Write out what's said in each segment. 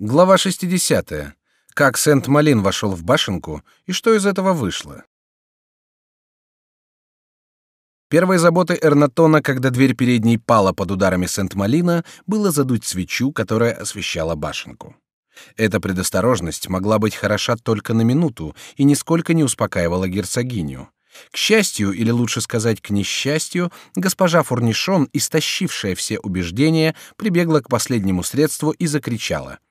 Глава 60. Как Сент-Малин вошел в башенку и что из этого вышло. Первой заботой Эрнатона, когда дверь передней пала под ударами Сент-Малина, было задуть свечу, которая освещала башенку. Эта предосторожность могла быть хороша только на минуту и нисколько не успокаивала герцогиню. К счастью, или лучше сказать, к несчастью, госпожа Фурнишон, истощившая все убеждения, прибегла к последнему средству и закричала —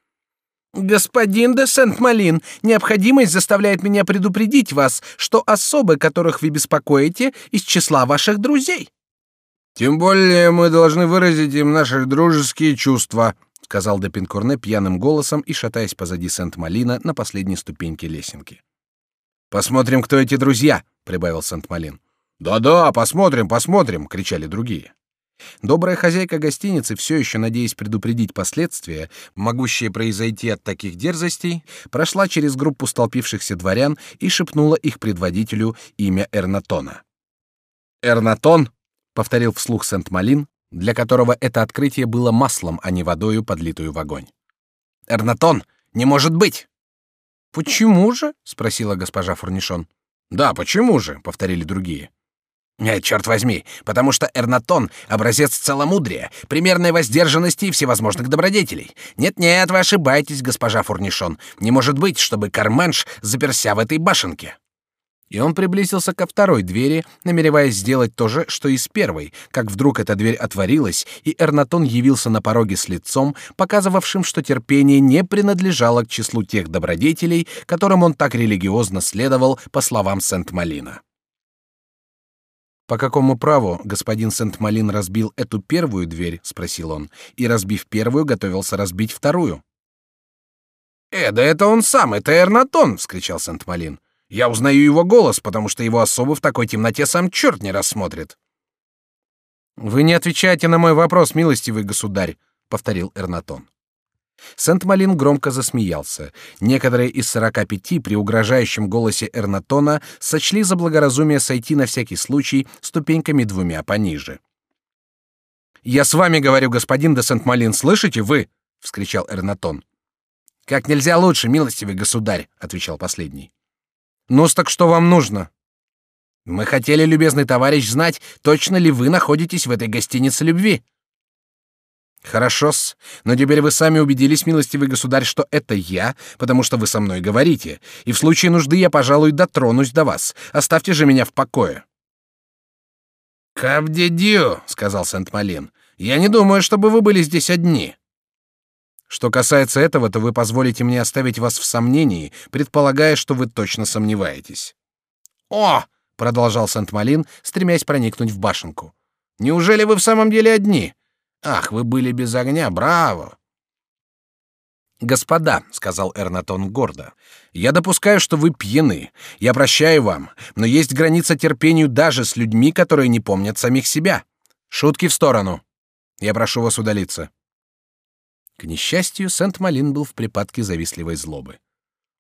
Господин де Сент-Малин, необходимость заставляет меня предупредить вас, что особы, которых вы беспокоите, из числа ваших друзей. Тем более мы должны выразить им наши дружеские чувства, сказал де Пинкорне пьяным голосом и шатаясь позади Сент-Малина на последней ступеньке лесенки. Посмотрим, кто эти друзья, прибавил Сент-Малин. Да-да, посмотрим, посмотрим, кричали другие. Добрая хозяйка гостиницы, все еще надеясь предупредить последствия, могущие произойти от таких дерзостей, прошла через группу столпившихся дворян и шепнула их предводителю имя Эрнатона. «Эрнатон!» — повторил вслух Сент-Малин, для которого это открытие было маслом, а не водою, подлитую в огонь. «Эрнатон! Не может быть!» «Почему же?» — спросила госпожа Фурнишон. «Да, почему же?» — повторили другие. Э, черт возьми, потому что Эрнатон — образец целомудрия, примерной воздержанности и всевозможных добродетелей. Нет-нет, вы ошибаетесь, госпожа Фурнишон. Не может быть, чтобы Карменш заперся в этой башенке. И он приблизился ко второй двери, намереваясь сделать то же, что и с первой, как вдруг эта дверь отворилась, и Эрнатон явился на пороге с лицом, показывавшим, что терпение не принадлежало к числу тех добродетелей, которым он так религиозно следовал, по словам Сент-Малина. По какому праву господин Сент-Малин разбил эту первую дверь, спросил он, и разбив первую, готовился разбить вторую. Э, да это он сам, это Эрнатон, вскричал Сент-Малин. Я узнаю его голос, потому что его особо в такой темноте сам черт не рассмотрит. Вы не отвечаете на мой вопрос, милостивый государь, повторил Эрнатон. Сент-Малин громко засмеялся. Некоторые из сорока пяти при угрожающем голосе Эрнатона сочли за благоразумие сойти на всякий случай ступеньками двумя пониже. «Я с вами говорю, господин де Сент-Малин, слышите вы?» — вскричал Эрнатон. «Как нельзя лучше, милостивый государь», — отвечал последний. «Ну, так что вам нужно?» «Мы хотели, любезный товарищ, знать, точно ли вы находитесь в этой гостинице любви?» Хорошо-с, но теперь вы сами убедились, милостивый государь, что это я, потому что вы со мной говорите, и в случае нужды я, пожалуй, дотронусь до вас. Оставьте же меня в покое. «Кавдедю», — сказал Сент-Малин, — «я не думаю, чтобы вы были здесь одни». Что касается этого, то вы позволите мне оставить вас в сомнении, предполагая, что вы точно сомневаетесь. «О!» — продолжал Сент-Малин, стремясь проникнуть в башенку. «Неужели вы в самом деле одни? Ах, вы были без огня, браво. Господа, сказал Эрнатон гордо, я допускаю, что вы пьяны. Я прощаю вам, но есть граница терпению даже с людьми, которые не помнят самих себя. Шутки в сторону. Я прошу вас удалиться. К несчастью, Сент-Малин был в припадке завистливой злобы.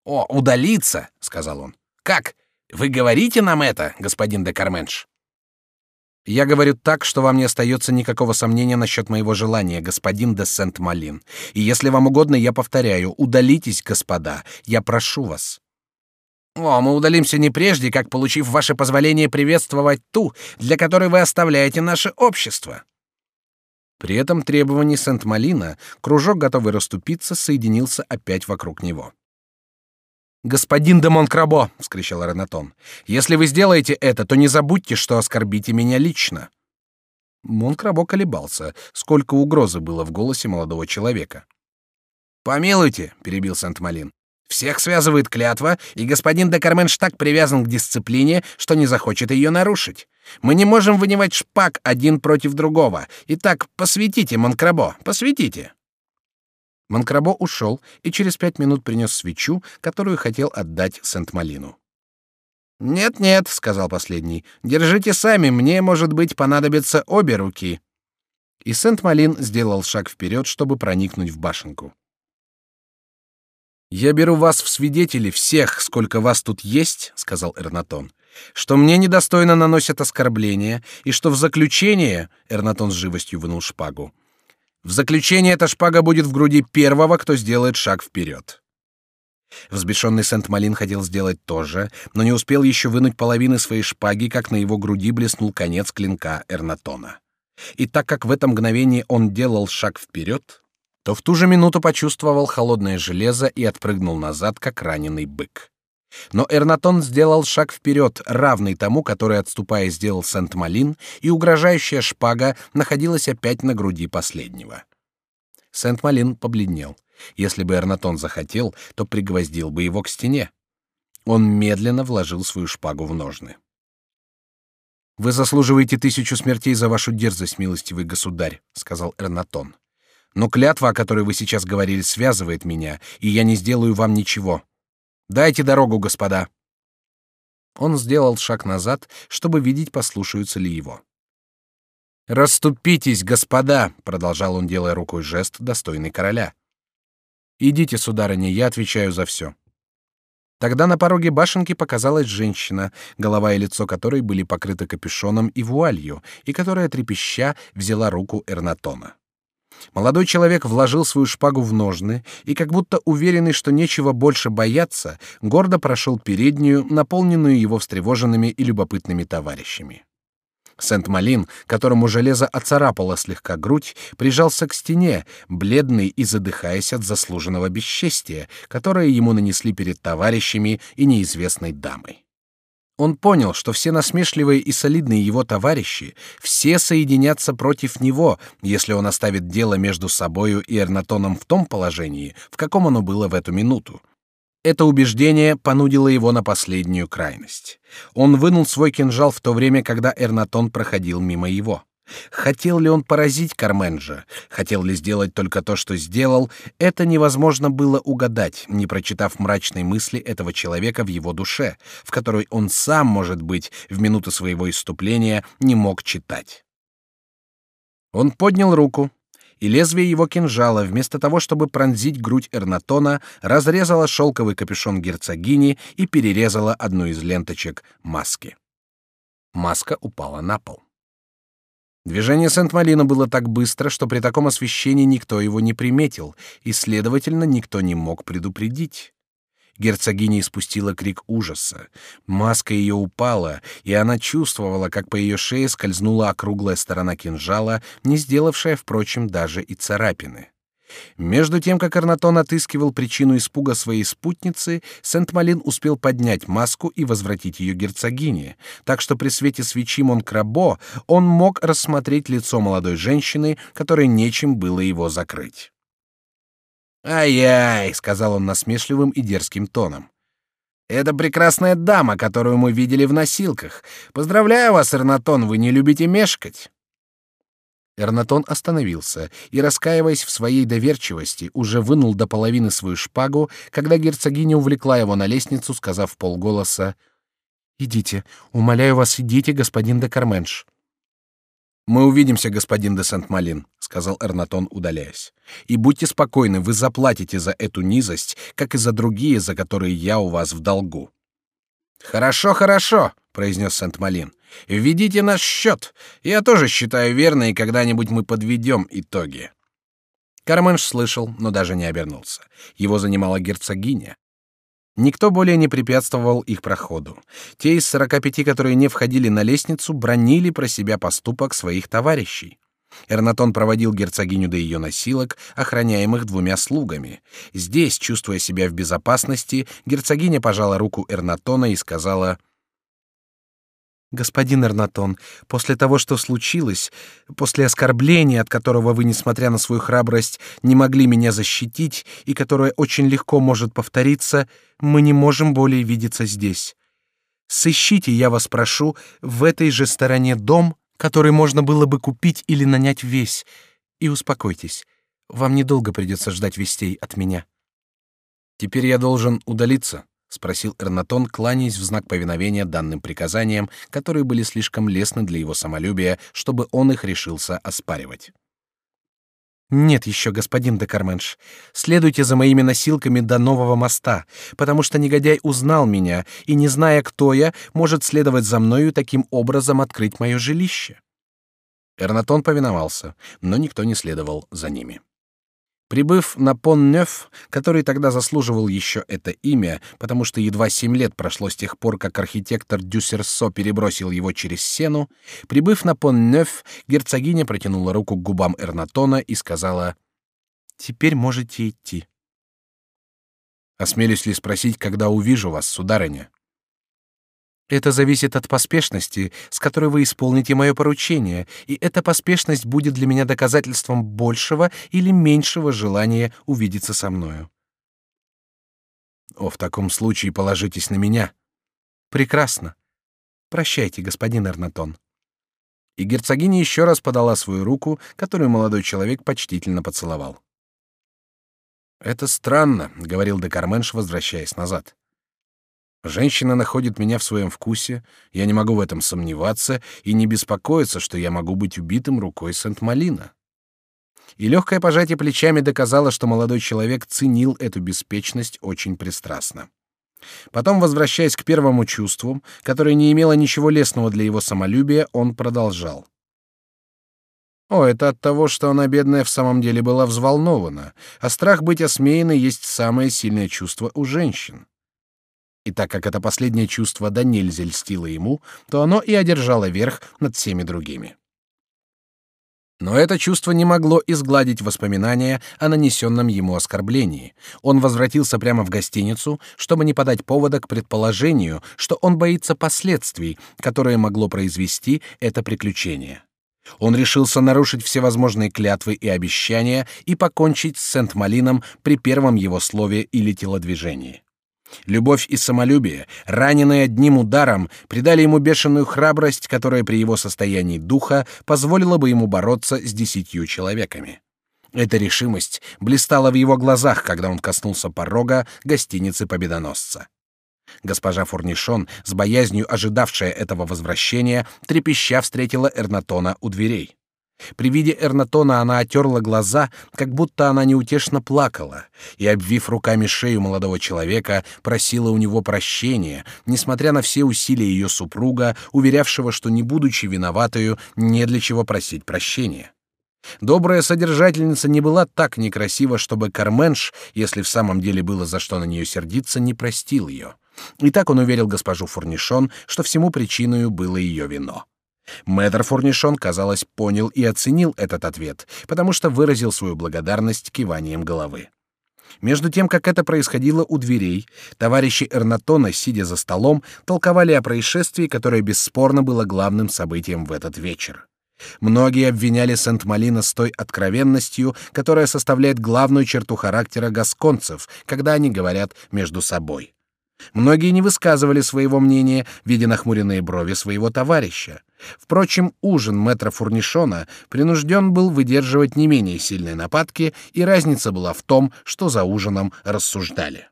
О, удалиться, сказал он. Как? Вы говорите нам это, господин де Карменш? Я говорю так, что вам не остается никакого сомнения насчет моего желания, господин де Сент-Малин. И если вам угодно, я повторяю, удалитесь, господа, я прошу вас. О, мы удалимся не прежде, как получив ваше позволение приветствовать ту, для которой вы оставляете наше общество. При этом требовании Сент-Малина кружок, готовый расступиться, соединился опять вокруг него. «Господин де Монкрабо!» — вскричал Ренатон. «Если вы сделаете это, то не забудьте, что оскорбите меня лично». Монкрабо колебался, сколько угрозы было в голосе молодого человека. «Помилуйте», — перебил Сент-Малин. «Всех связывает клятва, и господин де Карменш так привязан к дисциплине, что не захочет ее нарушить. Мы не можем вынимать шпаг один против другого. Итак, посветите, Монкрабо, посветите». Манкрабо ушел и через пять минут принес свечу, которую хотел отдать Сент-Малину. «Нет-нет», — сказал последний, — «держите сами, мне, может быть, понадобятся обе руки». И Сент-Малин сделал шаг вперед, чтобы проникнуть в башенку. «Я беру вас в свидетели всех, сколько вас тут есть», — сказал Эрнатон, — «что мне недостойно наносят оскорбления, и что в заключение...» — Эрнатон с живостью вынул шпагу — В заключение эта шпага будет в груди первого, кто сделает шаг вперед. Взбешенный Сент-Малин хотел сделать то же, но не успел еще вынуть половины своей шпаги, как на его груди блеснул конец клинка Эрнатона. И так как в это мгновение он делал шаг вперед, то в ту же минуту почувствовал холодное железо и отпрыгнул назад, как раненый бык. Но Эрнатон сделал шаг вперед, равный тому, который, отступая, сделал Сент-Малин, и угрожающая шпага находилась опять на груди последнего. Сент-Малин побледнел. Если бы Эрнатон захотел, то пригвоздил бы его к стене. Он медленно вложил свою шпагу в ножны. «Вы заслуживаете тысячу смертей за вашу дерзость, милостивый государь», — сказал Эрнатон. «Но клятва, о которой вы сейчас говорили, связывает меня, и я не сделаю вам ничего. Дайте дорогу, господа. Он сделал шаг назад, чтобы видеть, послушаются ли его. Расступитесь, господа, продолжал он, делая рукой жест, достойный короля. Идите, сударыня, я отвечаю за все. Тогда на пороге башенки показалась женщина, голова и лицо которой были покрыты капюшоном и вуалью, и которая трепеща взяла руку Эрнатона. Молодой человек вложил свою шпагу в ножны и, как будто уверенный, что нечего больше бояться, гордо прошел переднюю, наполненную его встревоженными и любопытными товарищами. Сент-Малин, которому железо оцарапало слегка грудь, прижался к стене, бледный и задыхаясь от заслуженного бесчестия, которое ему нанесли перед товарищами и неизвестной дамой. Он понял, что все насмешливые и солидные его товарищи, все соединятся против него, если он оставит дело между собою и Эрнатоном в том положении, в каком оно было в эту минуту. Это убеждение понудило его на последнюю крайность. Он вынул свой кинжал в то время, когда Эрнатон проходил мимо его. Хотел ли он поразить Карменджа, хотел ли сделать только то, что сделал, это невозможно было угадать, не прочитав мрачной мысли этого человека в его душе, в которой он сам, может быть, в минуту своего исступления не мог читать. Он поднял руку, и лезвие его кинжала, вместо того, чтобы пронзить грудь Эрнатона, разрезало шелковый капюшон герцогини и перерезало одну из ленточек маски. Маска упала на пол. Движение Сент-Малина было так быстро, что при таком освещении никто его не приметил, и, следовательно, никто не мог предупредить. Герцогиня испустила крик ужаса. Маска ее упала, и она чувствовала, как по ее шее скользнула округлая сторона кинжала, не сделавшая, впрочем, даже и царапины. Между тем, как Арнатон отыскивал причину испуга своей спутницы, Сент-Малин успел поднять маску и возвратить ее герцогине, так что при свете свечи Монкрабо он мог рассмотреть лицо молодой женщины, которой нечем было его закрыть. «Ай-яй», — сказал он насмешливым и дерзким тоном. «Это прекрасная дама, которую мы видели в носилках. Поздравляю вас, Эрнатон, вы не любите мешкать». Эрнатон остановился и, раскаиваясь в своей доверчивости, уже вынул до половины свою шпагу, когда герцогиня увлекла его на лестницу, сказав полголоса «Идите, умоляю вас, идите, господин де Карменш». «Мы увидимся, господин де Сент-Малин», — сказал Эрнатон, удаляясь. «И будьте спокойны, вы заплатите за эту низость, как и за другие, за которые я у вас в долгу». «Хорошо, хорошо», — произнес Сент-Малин. Введите наш счет. Я тоже считаю верно, и когда-нибудь мы подведем итоги. Карменш слышал, но даже не обернулся. Его занимала герцогиня. Никто более не препятствовал их проходу. Те из сорока пяти, которые не входили на лестницу, бронили про себя поступок своих товарищей. Эрнатон проводил герцогиню до ее носилок, охраняемых двумя слугами. Здесь, чувствуя себя в безопасности, герцогиня пожала руку Эрнатона и сказала Господин Эрнатон, после того, что случилось, после оскорбления, от которого вы, несмотря на свою храбрость, не могли меня защитить и которое очень легко может повториться, мы не можем более видеться здесь. Сыщите, я вас прошу, в этой же стороне дом, который можно было бы купить или нанять весь, и успокойтесь. Вам недолго придется ждать вестей от меня. Теперь я должен удалиться, — спросил Эрнатон, кланяясь в знак повиновения данным приказаниям, которые были слишком лестны для его самолюбия, чтобы он их решился оспаривать. «Нет еще, господин де Карменш. Следуйте за моими носилками до нового моста, потому что негодяй узнал меня и, не зная, кто я, может следовать за мною таким образом открыть мое жилище». Эрнатон повиновался, но никто не следовал за ними. Прибыв на Пон-Нёв, который тогда заслуживал еще это имя, потому что едва семь лет прошло с тех пор, как архитектор Дюссерсо перебросил его через сену, прибыв на Пон-Нёв, герцогиня протянула руку к губам Эрнатона и сказала «Теперь можете идти». «Осмелюсь ли спросить, когда увижу вас, сударыня?» Это зависит от поспешности, с которой вы исполните мое поручение, и эта поспешность будет для меня доказательством большего или меньшего желания увидеться со мною. О, в таком случае положитесь на меня. Прекрасно. Прощайте, господин Эрнатон. И герцогиня еще раз подала свою руку, которую молодой человек почтительно поцеловал. Это странно, говорил де Карменш, возвращаясь назад. Женщина находит меня в своем вкусе, я не могу в этом сомневаться и не беспокоиться, что я могу быть убитым рукой Сент-Малина. И легкое пожатие плечами доказало, что молодой человек ценил эту беспечность очень пристрастно. Потом, возвращаясь к первому чувству, которое не имело ничего лестного для его самолюбия, он продолжал. О, это от того, что она, бедная, в самом деле была взволнована, а страх быть осмеянной есть самое сильное чувство у женщин. И так как это последнее чувство до нельзя льстило ему, то оно и одержало верх над всеми другими. Но это чувство не могло изгладить воспоминания о нанесенном ему оскорблении. Он возвратился прямо в гостиницу, чтобы не подать повода к предположению, что он боится последствий, которые могло произвести это приключение. Он решился нарушить все возможные клятвы и обещания и покончить с Сент-Малином при первом его слове или телодвижении. Любовь и самолюбие, раненые одним ударом, придали ему бешеную храбрость, которая при его состоянии духа позволила бы ему бороться с десятью человеками. Эта решимость блистала в его глазах, когда он коснулся порога гостиницы Победоносца. Госпожа Фурнишон, с боязнью ожидавшая этого возвращения, трепеща встретила Эрнатона у дверей. При виде Эрнатона она отерла глаза, как будто она неутешно плакала, и, обвив руками шею молодого человека, просила у него прощения, несмотря на все усилия ее супруга, уверявшего, что, не будучи виноватою, не для чего просить прощения. Добрая содержательница не была так некрасива, чтобы Карменш, если в самом деле было за что на нее сердиться, не простил ее. И так он уверил госпожу Фурнишон, что всему причиной было ее вино. Мэтр Фурнишон, казалось, понял и оценил этот ответ, потому что выразил свою благодарность киванием головы. Между тем, как это происходило у дверей, товарищи Эрнатона, сидя за столом, толковали о происшествии, которое бесспорно было главным событием в этот вечер. Многие обвиняли Сент-Малина с той откровенностью, которая составляет главную черту характера гасконцев, когда они говорят между собой. Многие не высказывали своего мнения, видя нахмуренные брови своего товарища. Впрочем, ужин мэтра Фурнишона принужден был выдерживать не менее сильные нападки, и разница была в том, что за ужином рассуждали.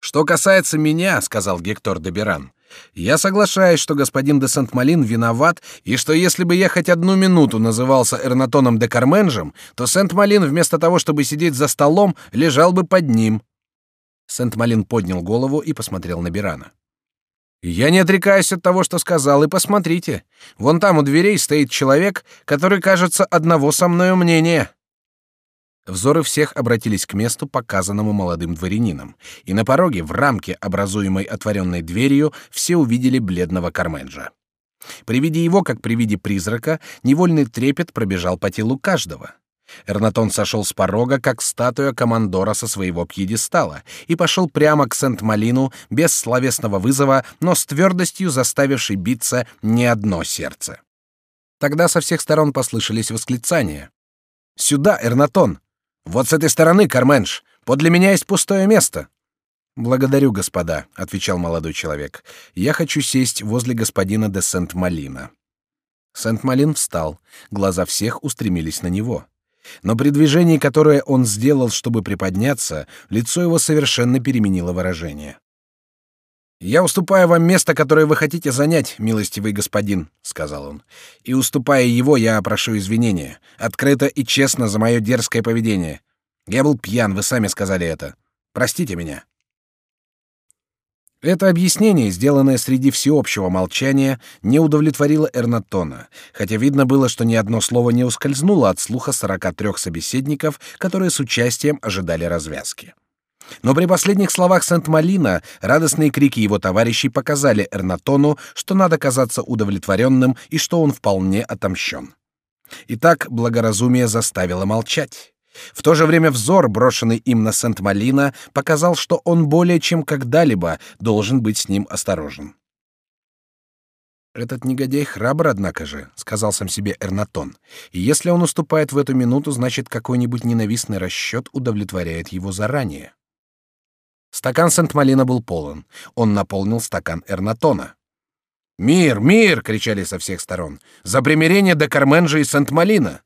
«Что касается меня», — сказал Гектор де Беран, — «я соглашаюсь, что господин де Сент-Малин виноват, и что если бы я хоть одну минуту назывался Эрнатоном де Карменжем, то Сент-Малин вместо того, чтобы сидеть за столом, лежал бы под ним». Сент-Малин поднял голову и посмотрел на Берана. Я не отрекаюсь от того, что сказал, и посмотрите, вон там у дверей стоит человек, который, кажется, одного со мною мнения. Взоры всех обратились к месту, показанному молодым дворянином, и на пороге, в рамке, образуемой отворенной дверью, все увидели бледного Карменджа. При виде его, как при виде призрака, невольный трепет пробежал по телу каждого. Эрнатон сошел с порога, как статуя командора со своего пьедестала, и пошел прямо к Сент-Малину без словесного вызова, но с твердостью заставившей биться не одно сердце. Тогда со всех сторон послышались восклицания. «Сюда, Эрнатон! Вот с этой стороны, Карменш! Подле меня есть пустое место!» «Благодарю, господа», — отвечал молодой человек. «Я хочу сесть возле господина де Сент-Малина». Сент-Малин встал, глаза всех устремились на него. Но при движении, которое он сделал, чтобы приподняться, лицо его совершенно переменило выражение. «Я уступаю вам место, которое вы хотите занять, милостивый господин», — сказал он. «И уступая его, я прошу извинения, открыто и честно за мое дерзкое поведение. Я был пьян, вы сами сказали это. Простите меня». Это объяснение, сделанное среди всеобщего молчания, не удовлетворило Эрнатона, хотя видно было, что ни одно слово не ускользнуло от слуха сорока трех собеседников, которые с участием ожидали развязки. Но при последних словах Сент-Малина радостные крики его товарищей показали Эрнатону, что надо казаться удовлетворенным и что он вполне отомщен. Итак, благоразумие заставило молчать. В то же время взор, брошенный им на Сент-Малина, показал, что он более чем когда-либо должен быть с ним осторожен. «Этот негодяй храбр, однако же», — сказал сам себе Эрнатон. «И если он уступает в эту минуту, значит, какой-нибудь ненавистный расчет удовлетворяет его заранее». Стакан Сент-Малина был полон. Он наполнил стакан Эрнатона. «Мир, мир!» — кричали со всех сторон. «За примирение до Карменжа и Сент-Малина!»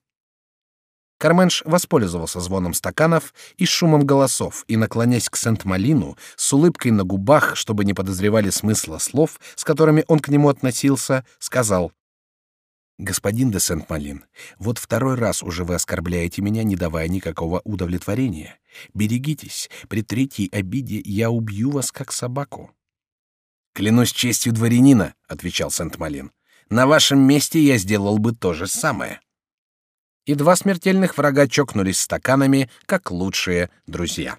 Карменш воспользовался звоном стаканов и шумом голосов и, наклонясь к Сент-Малину, с улыбкой на губах, чтобы не подозревали смысла слов, с которыми он к нему относился, сказал «Господин де Сент-Малин, вот второй раз уже вы оскорбляете меня, не давая никакого удовлетворения. Берегитесь, при третьей обиде я убью вас, как собаку». «Клянусь честью дворянина», — отвечал Сент-Малин, «на вашем месте я сделал бы то же самое» и два смертельных врага чокнулись стаканами, как лучшие друзья.